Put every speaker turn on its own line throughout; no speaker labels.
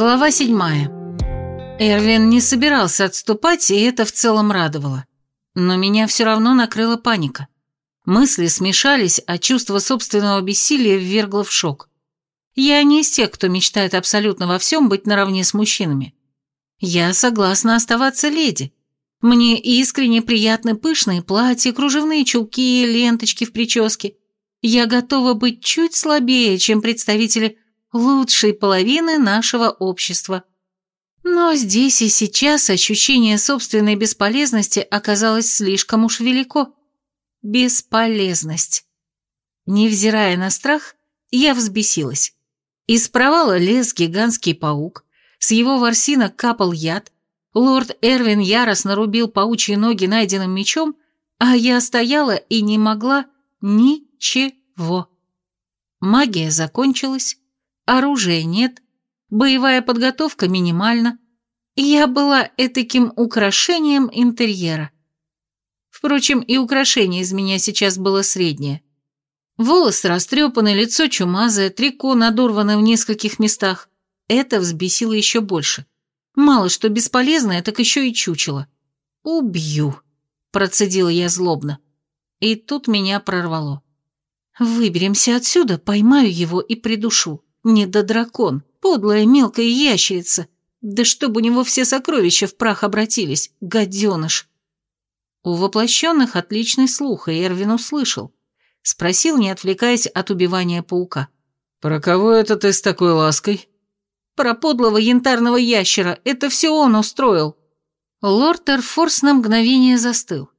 Глава седьмая. Эрвин не собирался отступать, и это в целом радовало. Но меня все равно накрыла паника. Мысли смешались, а чувство собственного бессилия ввергло в шок. Я не из тех, кто мечтает абсолютно во всем быть наравне с мужчинами. Я согласна оставаться леди. Мне искренне приятны пышные платья, кружевные чулки, ленточки в прическе. Я готова быть чуть слабее, чем представители лучшей половины нашего общества. Но здесь и сейчас ощущение собственной бесполезности оказалось слишком уж велико. Бесполезность. Невзирая на страх, я взбесилась. Из провала лез гигантский паук, с его ворсинок капал яд, лорд Эрвин яростно рубил паучьи ноги найденным мечом, а я стояла и не могла ничего. Магия закончилась, оружия нет, боевая подготовка минимальна. Я была этаким украшением интерьера. Впрочем, и украшение из меня сейчас было среднее. Волосы растрепаны, лицо чумазое, трико надорвано в нескольких местах. Это взбесило еще больше. Мало что бесполезное, так еще и чучело. «Убью», — процедила я злобно. И тут меня прорвало. «Выберемся отсюда, поймаю его и придушу. Не до дракон, подлая мелкая ящерица. Да чтобы у него все сокровища в прах обратились, гаденыш. У воплощенных отличный слух, и Эрвин услышал. Спросил, не отвлекаясь от убивания паука.
«Про кого это ты с такой лаской?»
«Про подлого янтарного ящера. Это все он устроил». Лорд Эрфорс на мгновение застыл.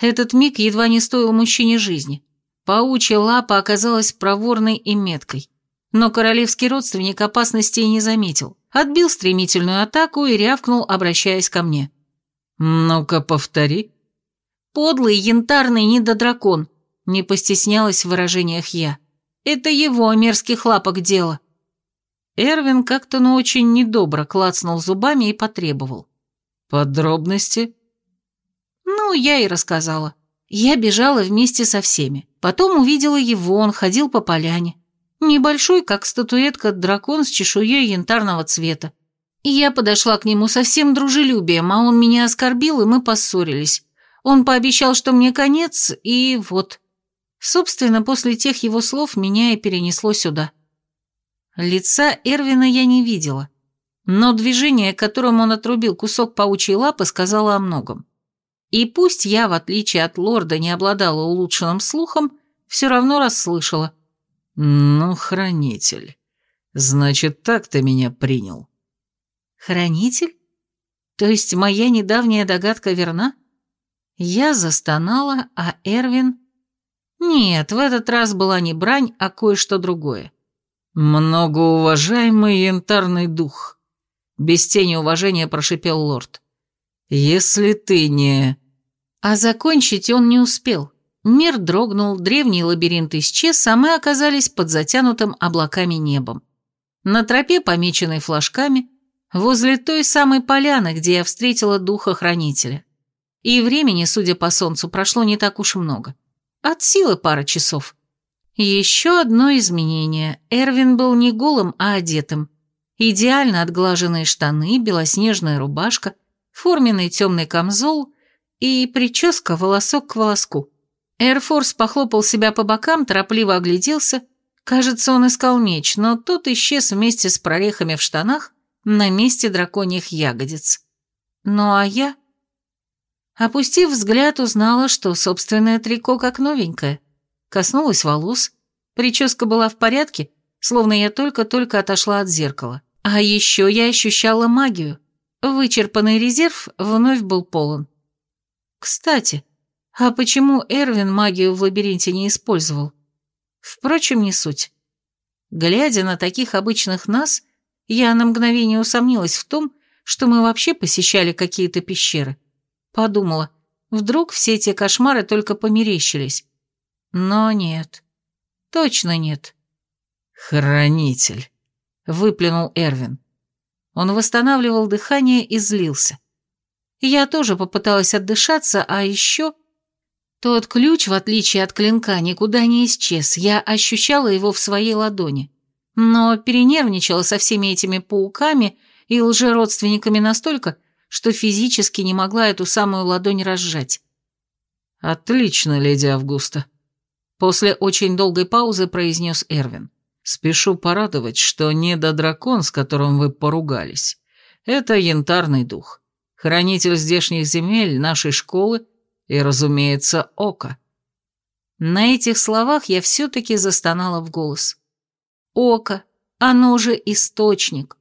Этот миг едва не стоил мужчине жизни. Паучья лапа оказалась проворной и меткой. Но королевский родственник опасности и не заметил. Отбил стремительную атаку и рявкнул, обращаясь ко мне.
«Ну-ка, повтори».
«Подлый янтарный недодракон», — не постеснялась в выражениях я. «Это его мерзких лапок дело». Эрвин как-то, ну, очень недобро клацнул зубами и потребовал.
«Подробности?»
Ну, я и рассказала. Я бежала вместе со всеми. Потом увидела его, он ходил по поляне. Небольшой, как статуэтка, дракон с чешуей янтарного цвета. Я подошла к нему со всем дружелюбием, а он меня оскорбил, и мы поссорились. Он пообещал, что мне конец, и вот. Собственно, после тех его слов меня и перенесло сюда. Лица Эрвина я не видела, но движение, которым он отрубил кусок паучьей лапы, сказала о многом. И пусть я, в отличие от лорда, не обладала улучшенным слухом, все равно расслышала.
«Ну, хранитель, значит, так ты меня принял».
«Хранитель? То есть моя недавняя догадка верна?» Я застонала, а Эрвин... Нет, в этот раз была не брань, а кое-что другое.
«Многоуважаемый янтарный дух», — без тени уважения прошипел лорд. «Если ты не...»
А закончить он не успел. Мир дрогнул, древний лабиринт исчез, а мы оказались под затянутым облаками небом. На тропе, помеченной флажками, возле той самой поляны, где я встретила духа-хранителя. И времени, судя по солнцу, прошло не так уж много. От силы пара часов. Еще одно изменение. Эрвин был не голым, а одетым. Идеально отглаженные штаны, белоснежная рубашка, форменный темный камзол и прическа волосок к волоску. Эрфорс похлопал себя по бокам, торопливо огляделся. Кажется, он искал меч, но тот исчез вместе с прорехами в штанах на месте драконьих ягодиц. Ну а я... Опустив взгляд, узнала, что собственное трико как новенькое. Коснулась волос, прическа была в порядке, словно я только-только отошла от зеркала. А еще я ощущала магию. Вычерпанный резерв вновь был полон. Кстати, а почему Эрвин магию в лабиринте не использовал? Впрочем, не суть. Глядя на таких обычных нас, я на мгновение усомнилась в том, что мы вообще посещали какие-то пещеры. Подумала, вдруг все эти кошмары только померещились. Но нет. Точно нет.
«Хранитель», — выплюнул Эрвин.
Он восстанавливал дыхание и злился. Я тоже попыталась отдышаться, а еще тот ключ, в отличие от клинка, никуда не исчез, я ощущала его в своей ладони. Но перенервничала со всеми этими пауками и лжеродственниками настолько, что физически не могла эту самую ладонь разжать.
«Отлично, леди Августа», — после очень долгой паузы произнес Эрвин. «Спешу порадовать, что не до дракон, с которым вы поругались. Это янтарный дух, хранитель здешних земель, нашей школы и, разумеется, ока».
На этих словах я все-таки застонала в голос. «Око, оно же источник.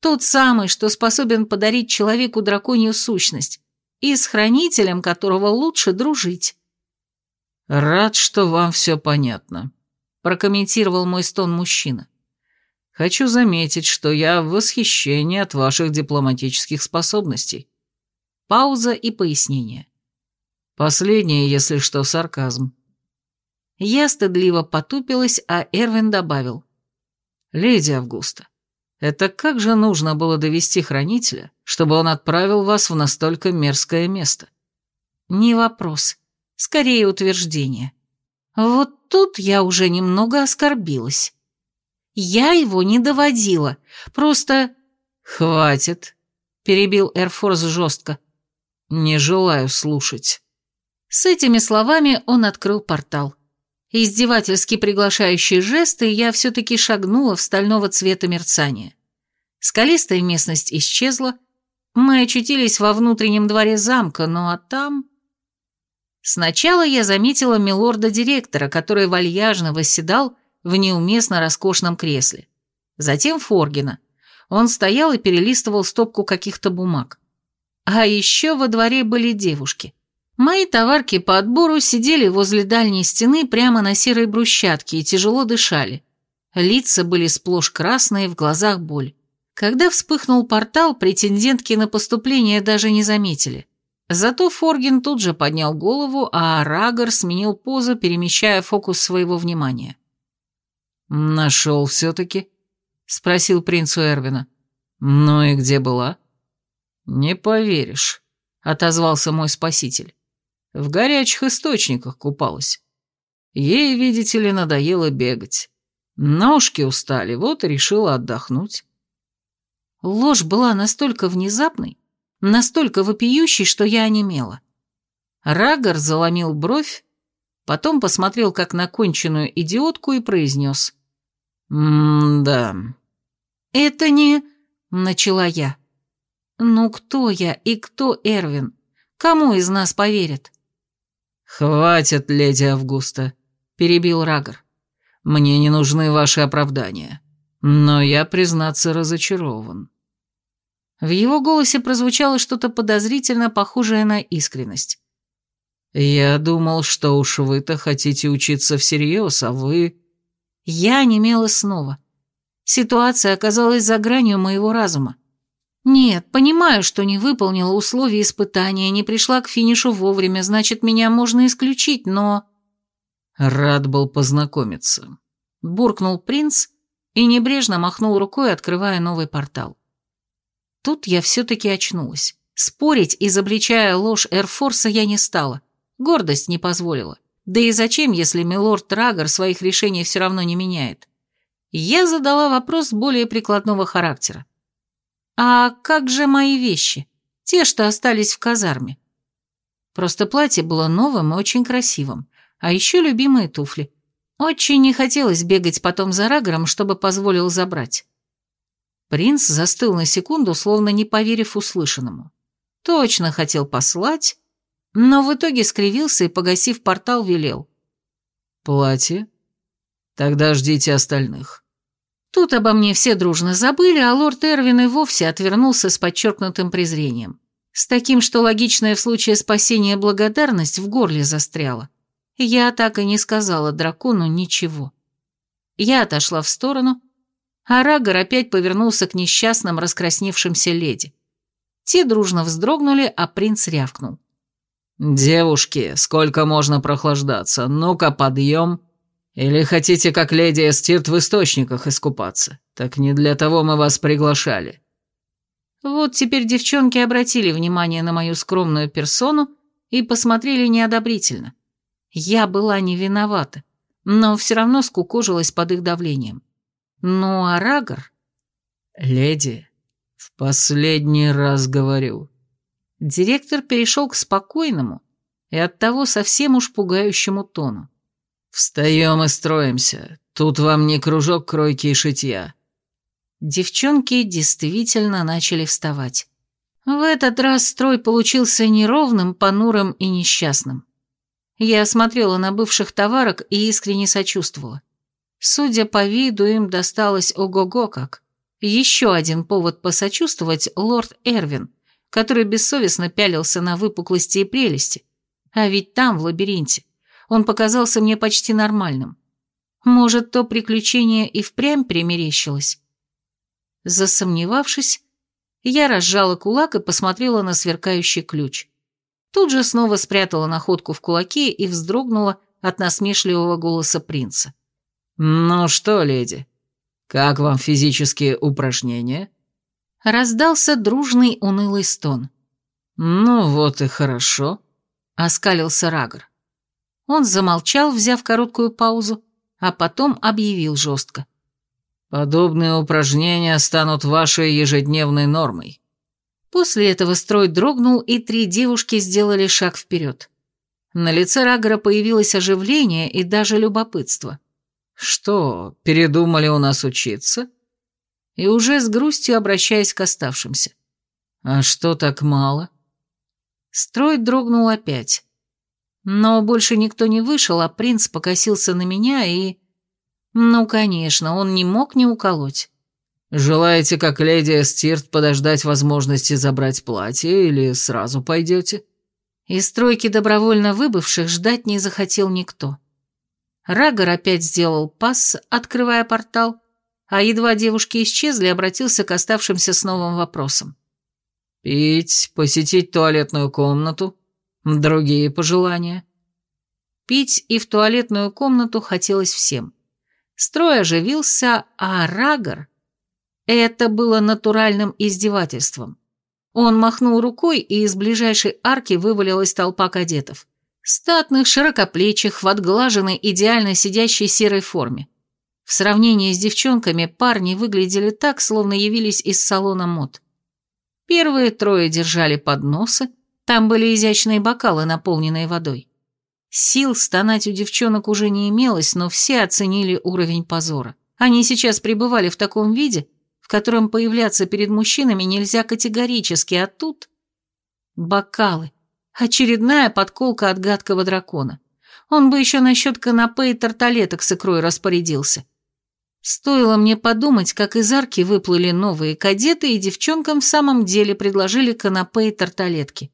Тот самый, что способен подарить человеку драконью сущность, и с хранителем которого лучше дружить.
«Рад, что вам все понятно», — прокомментировал мой стон мужчина. «Хочу заметить, что я в восхищении от ваших дипломатических способностей».
Пауза и пояснение.
Последнее, если что, сарказм.
Я стыдливо потупилась, а Эрвин добавил.
«Леди Августа, это как же нужно было довести хранителя, чтобы он отправил вас в настолько мерзкое место?
Не вопрос. Скорее утверждение. Вот тут я уже немного оскорбилась. Я его не доводила. Просто...
Хватит, перебил Эрфорс жестко. Не желаю слушать.
С этими словами он открыл портал. Издевательски приглашающие жесты, я все-таки шагнула в стального цвета мерцания. Скалистая местность исчезла, мы очутились во внутреннем дворе замка, ну а там... Сначала я заметила милорда-директора, который вальяжно восседал в неуместно роскошном кресле. Затем Форгина. Он стоял и перелистывал стопку каких-то бумаг. А еще во дворе были девушки. Мои товарки по отбору сидели возле дальней стены прямо на серой брусчатке и тяжело дышали. Лица были сплошь красные, в глазах боль. Когда вспыхнул портал, претендентки на поступление даже не заметили. Зато Форгин тут же поднял голову, а Рагор сменил позу, перемещая фокус своего внимания.
«Нашел все-таки?» — спросил принц Эрвина. «Ну и где была?» «Не поверишь», — отозвался мой спаситель. В горячих источниках купалась. Ей, видите ли, надоело бегать. Ножки устали, вот и решила отдохнуть.
Ложь была настолько внезапной, настолько вопиющей, что я онемела. Рагор заломил бровь, потом посмотрел как на конченую идиотку и произнес.
«М-да».
«Это не...» — начала я. «Ну кто я и кто Эрвин? Кому из нас поверят?»
«Хватит, леди Августа», — перебил Рагор. «Мне не нужны ваши оправдания. Но я, признаться, разочарован».
В его голосе прозвучало что-то подозрительно похожее на искренность.
«Я думал, что уж вы-то хотите учиться всерьез, а вы...»
Я немела снова. Ситуация оказалась за гранью моего разума. Нет, понимаю, что не выполнила условия испытания, не пришла к финишу вовремя, значит, меня можно исключить, но...
Рад был познакомиться.
Буркнул принц и небрежно махнул рукой, открывая новый портал. Тут я все-таки очнулась. Спорить, изобличая ложь Эрфорса, я не стала. Гордость не позволила. Да и зачем, если милорд Трагор своих решений все равно не меняет? Я задала вопрос более прикладного характера. «А как же мои вещи? Те, что остались в казарме?» Просто платье было новым и очень красивым, а еще любимые туфли. Очень не хотелось бегать потом за Рагором, чтобы позволил забрать. Принц застыл на секунду, словно не поверив услышанному. Точно хотел послать, но в итоге скривился и, погасив портал, велел.
«Платье? Тогда ждите остальных».
Тут обо мне все дружно забыли, а лорд Эрвин и вовсе отвернулся с подчеркнутым презрением. С таким, что логичная в случае спасения благодарность в горле застряла. Я так и не сказала дракону ничего. Я отошла в сторону, а Рагор опять повернулся к несчастным раскрасневшимся леди. Те дружно вздрогнули, а принц рявкнул.
«Девушки, сколько можно прохлаждаться? Ну-ка, подъем!» Или хотите, как леди Эстирт, в источниках искупаться? Так не для того мы вас приглашали».
Вот теперь девчонки обратили внимание на мою скромную персону и посмотрели неодобрительно. Я была не виновата, но все равно скукожилась под их давлением. Ну а Рагор...
«Леди, В последний раз говорю.
Директор перешел к спокойному и оттого совсем уж пугающему тону.
«Встаем и строимся. Тут вам не кружок кройки и шитья».
Девчонки действительно начали вставать. В этот раз строй получился неровным, понурым и несчастным. Я осмотрела на бывших товарок и искренне сочувствовала. Судя по виду, им досталось ого-го как. Еще один повод посочувствовать лорд Эрвин, который бессовестно пялился на выпуклости и прелести. А ведь там, в лабиринте, он показался мне почти нормальным. Может, то приключение и впрямь примерещилось? Засомневавшись, я разжала кулак и посмотрела на сверкающий ключ. Тут же снова спрятала находку в кулаке и вздрогнула от насмешливого голоса принца.
«Ну что, леди, как вам физические упражнения?»
Раздался дружный унылый стон.
«Ну вот и хорошо», — оскалился Рагор.
Он замолчал, взяв короткую паузу, а потом объявил жестко.
«Подобные упражнения станут вашей ежедневной нормой».
После этого строй дрогнул, и три девушки сделали шаг вперед. На лице Рагора появилось оживление и даже любопытство.
«Что, передумали у нас учиться?»
И уже с грустью обращаясь к оставшимся.
«А что так мало?»
Строй дрогнул опять. Но больше никто не вышел, а принц покосился на меня и... Ну, конечно, он не мог не уколоть.
«Желаете, как леди Стирт, подождать возможности забрать платье или сразу пойдете?»
Из стройки добровольно выбывших ждать не захотел никто. Рагор опять сделал пас, открывая портал, а едва девушки исчезли, обратился к оставшимся с новым вопросом.
«Пить, посетить туалетную комнату, другие пожелания?»
Пить и в туалетную комнату хотелось всем. Строй оживился, а Рагор... Это было натуральным издевательством. Он махнул рукой, и из ближайшей арки вывалилась толпа кадетов. Статных, широкоплечих, в отглаженной, идеально сидящей серой форме. В сравнении с девчонками парни выглядели так, словно явились из салона мод. Первые трое держали подносы, там были изящные бокалы, наполненные водой. Сил стонать у девчонок уже не имелось, но все оценили уровень позора. Они сейчас пребывали в таком виде, в котором появляться перед мужчинами нельзя категорически, а тут... Бокалы. Очередная подколка от гадкого дракона. Он бы еще насчет канапе и тарталеток с икрой распорядился. Стоило мне подумать, как из арки выплыли новые кадеты, и девчонкам в самом деле предложили канапе и тарталетки.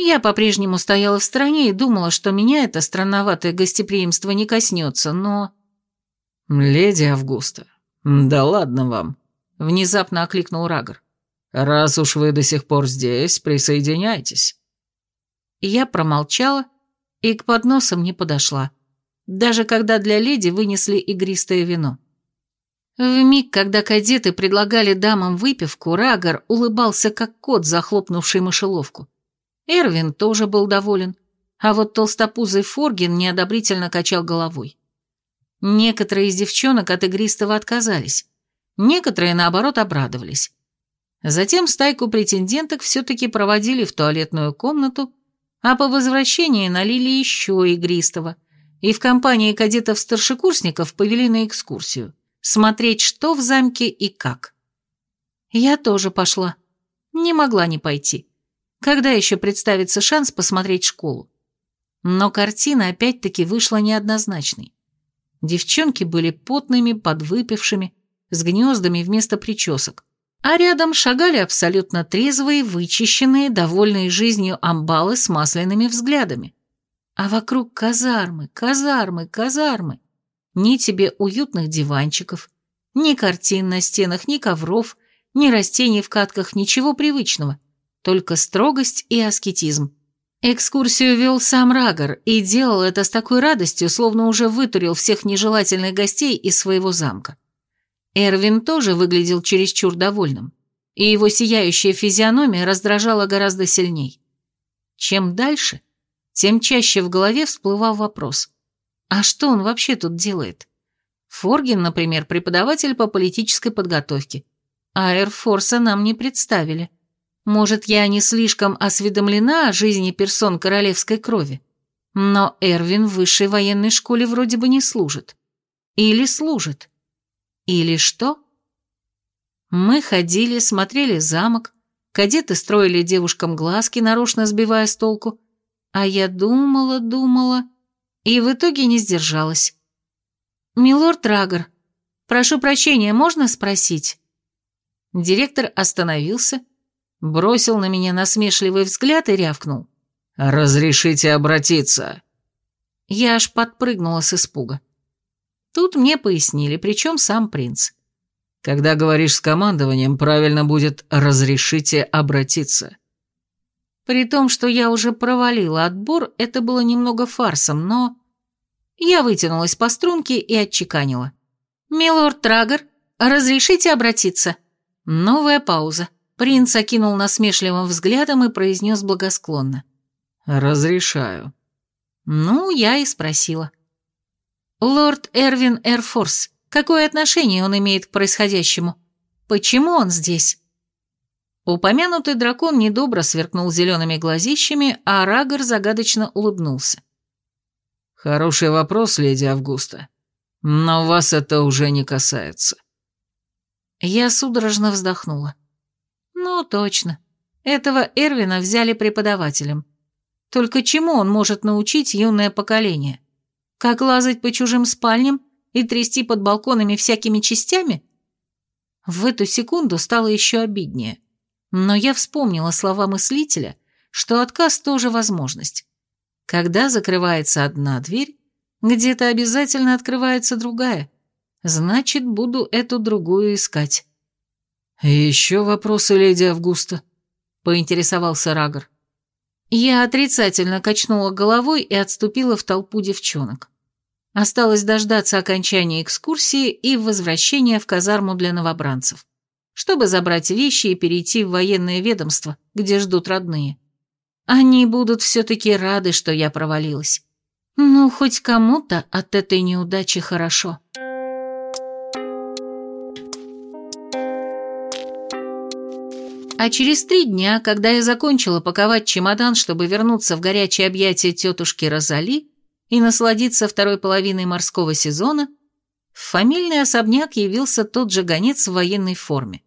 Я по-прежнему стояла в стороне и думала, что меня это странноватое гостеприимство не коснется, но...
«Леди Августа, да ладно вам», —
внезапно окликнул Рагор.
«Раз уж вы до сих пор здесь, присоединяйтесь».
Я промолчала и к подносам не подошла, даже когда для леди вынесли игристое вино. В миг, когда кадеты предлагали дамам выпивку, Рагор улыбался, как кот, захлопнувший мышеловку. Эрвин тоже был доволен, а вот толстопузый Форгин неодобрительно качал головой. Некоторые из девчонок от игристого отказались, некоторые, наоборот, обрадовались. Затем стайку претенденток все-таки проводили в туалетную комнату, а по возвращении налили еще игристого, и в компании кадетов-старшекурсников повели на экскурсию смотреть, что в замке и как. Я тоже пошла. Не могла не пойти. Когда еще представится шанс посмотреть школу? Но картина опять-таки вышла неоднозначной. Девчонки были потными, подвыпившими, с гнездами вместо причесок. А рядом шагали абсолютно трезвые, вычищенные, довольные жизнью амбалы с масляными взглядами. А вокруг казармы, казармы, казармы. Ни тебе уютных диванчиков, ни картин на стенах, ни ковров, ни растений в катках, ничего привычного, только строгость и аскетизм. Экскурсию вел сам Рагор и делал это с такой радостью, словно уже вытурил всех нежелательных гостей из своего замка. Эрвин тоже выглядел чересчур довольным, и его сияющая физиономия раздражала гораздо сильней. Чем дальше, тем чаще в голове всплывал вопрос – а что он вообще тут делает? Форгин, например, преподаватель по политической подготовке. а Эрфорса нам не представили. Может, я не слишком осведомлена о жизни персон королевской крови, но Эрвин в высшей военной школе вроде бы не служит. Или служит. Или что? Мы ходили, смотрели замок, кадеты строили девушкам глазки, нарочно сбивая с толку, а я думала, думала, и в итоге не сдержалась. «Милорд Рагор, прошу прощения, можно спросить?» Директор остановился, бросил на меня насмешливый взгляд и рявкнул.
«Разрешите обратиться?»
Я аж подпрыгнула с испуга. Тут мне пояснили, причем сам принц.
Когда говоришь с командованием, правильно будет «разрешите обратиться».
При том, что я уже провалила отбор, это было немного фарсом, но... Я вытянулась по струнке и отчеканила. «Милорд Трагер, разрешите обратиться?» Новая пауза. Принц окинул насмешливым взглядом и произнес благосклонно.
«Разрешаю».
Ну, я и спросила. «Лорд Эрвин Эрфорс, какое отношение он имеет к происходящему? Почему он здесь?» Упомянутый дракон недобро сверкнул зелеными глазищами, а Рагор загадочно улыбнулся.
«Хороший вопрос, леди Августа, но вас это уже не касается».
Я судорожно вздохнула. «Ну, точно. Этого Эрвина взяли преподавателем. Только чему он может научить юное поколение? Как лазать по чужим спальням и трясти под балконами всякими частями?» В эту секунду стало еще обиднее. Но я вспомнила слова мыслителя, что отказ тоже возможность. Когда закрывается одна дверь, где-то обязательно открывается другая. Значит, буду эту другую искать.
«Еще вопросы, леди Августа?» — поинтересовался Рагор.
Я отрицательно качнула головой и отступила в толпу девчонок. Осталось дождаться окончания экскурсии и возвращения в казарму для новобранцев чтобы забрать вещи и перейти в военное ведомство, где ждут родные. Они будут все-таки рады, что я провалилась. Ну, хоть кому-то от этой неудачи хорошо. А через три дня, когда я закончила паковать чемодан, чтобы вернуться в горячее объятие тетушки Розали и насладиться второй половиной морского сезона, в фамильный особняк явился тот же гонец в военной форме.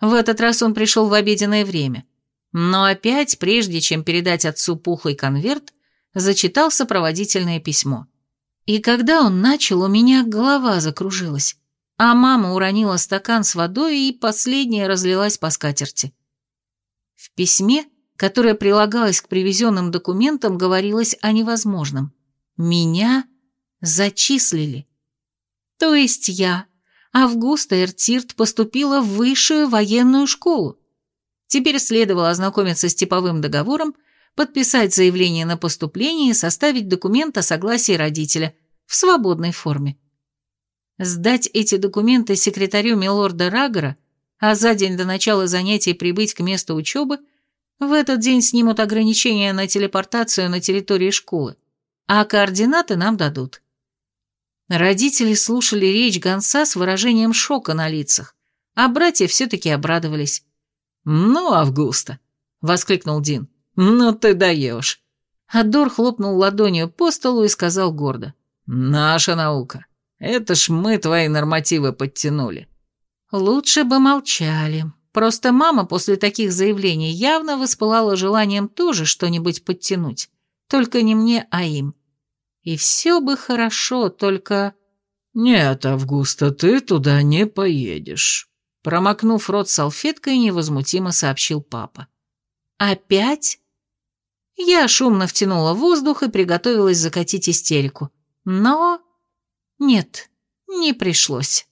В этот раз он пришел в обеденное время. Но опять, прежде чем передать отцу пухлый конверт, зачитал сопроводительное письмо. И когда он начал, у меня голова закружилась, а мама уронила стакан с водой и последняя разлилась по скатерти. В письме, которое прилагалось к привезенным документам, говорилось о невозможном. Меня зачислили. То есть я, Августа Эртирт поступила в высшую военную школу. Теперь следовало ознакомиться с типовым договором, подписать заявление на поступление и составить документ о согласии родителя в свободной форме. Сдать эти документы секретарю Милорда Рагора, а за день до начала занятий прибыть к месту учебы, в этот день снимут ограничения на телепортацию на территории школы, а координаты нам дадут. Родители слушали речь гонца с выражением шока на лицах, а братья все-таки обрадовались. «Ну, Августа!» — воскликнул Дин. «Ну ты даешь!» Адор хлопнул ладонью по столу и сказал гордо. «Наша наука. Это ж мы твои нормативы подтянули». Лучше бы молчали. Просто мама после таких заявлений явно воспылала желанием тоже что-нибудь подтянуть. Только не мне, а им. И все бы хорошо, только... «Нет, Августа, ты туда не поедешь», — промокнув рот салфеткой, невозмутимо сообщил папа. «Опять?» Я шумно втянула воздух и приготовилась закатить истерику. Но... Нет, не пришлось.